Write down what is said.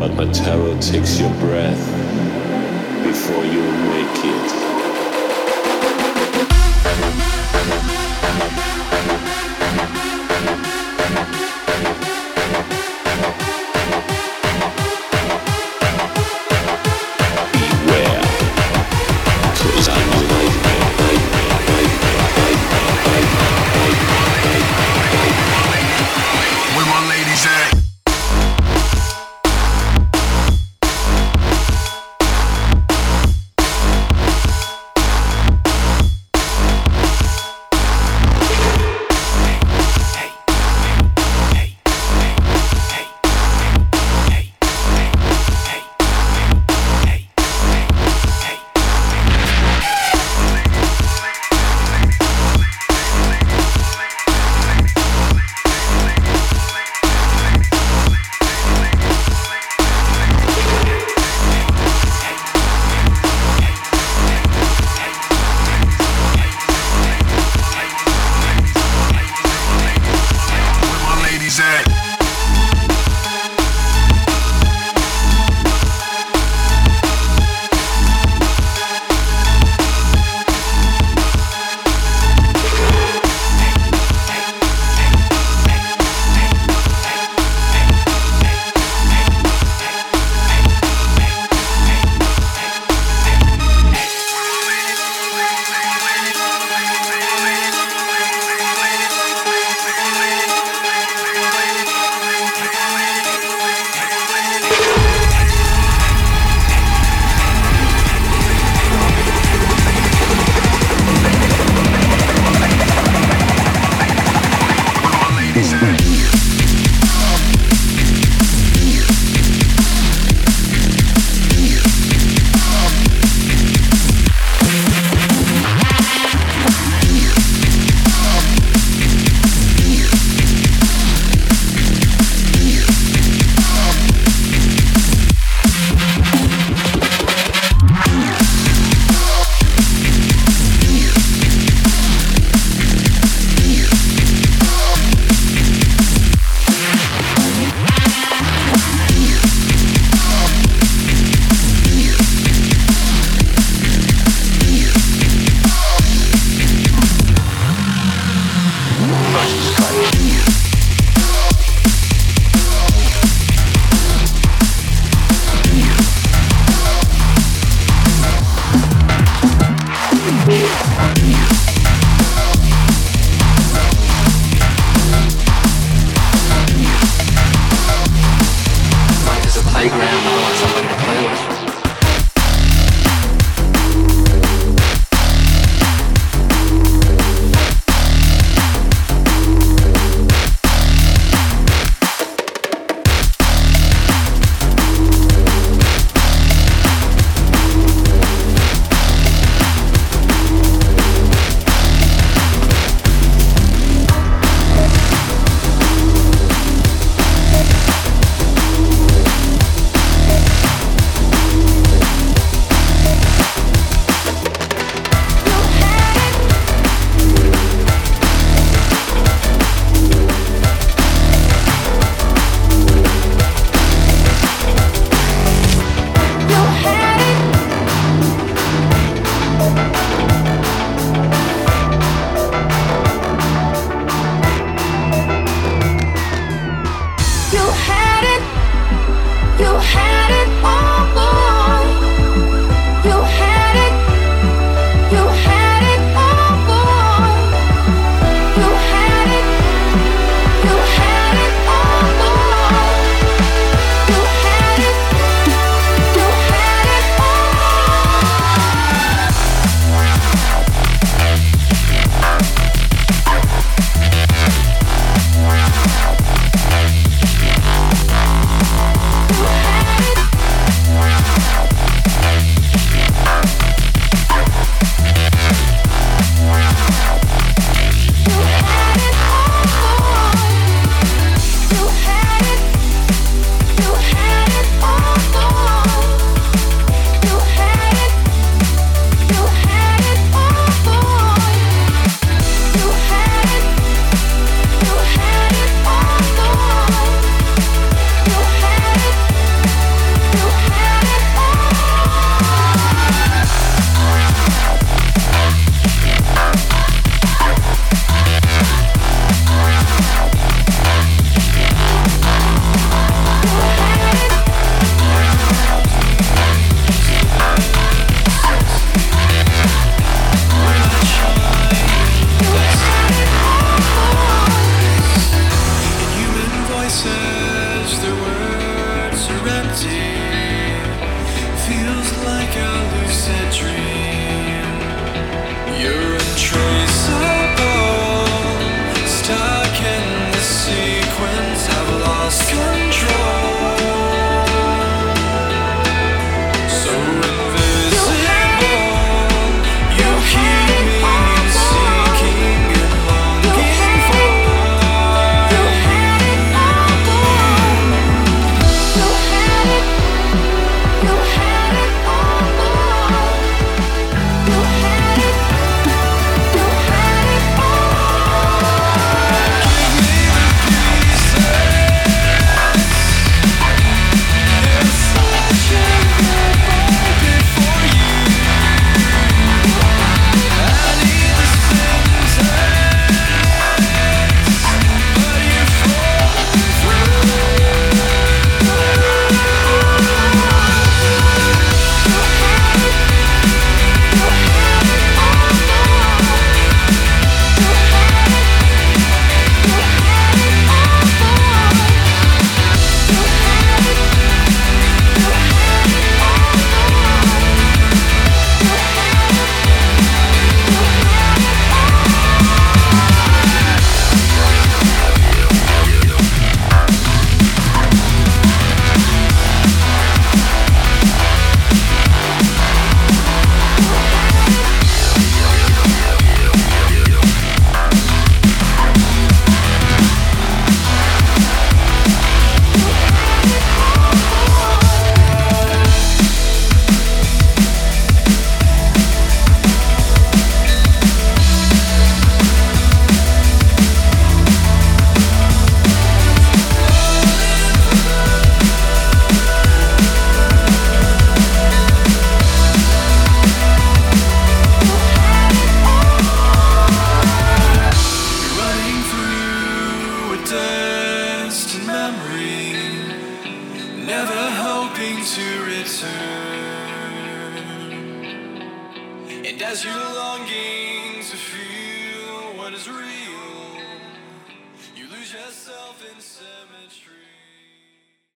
But my terror takes your breath before you make it.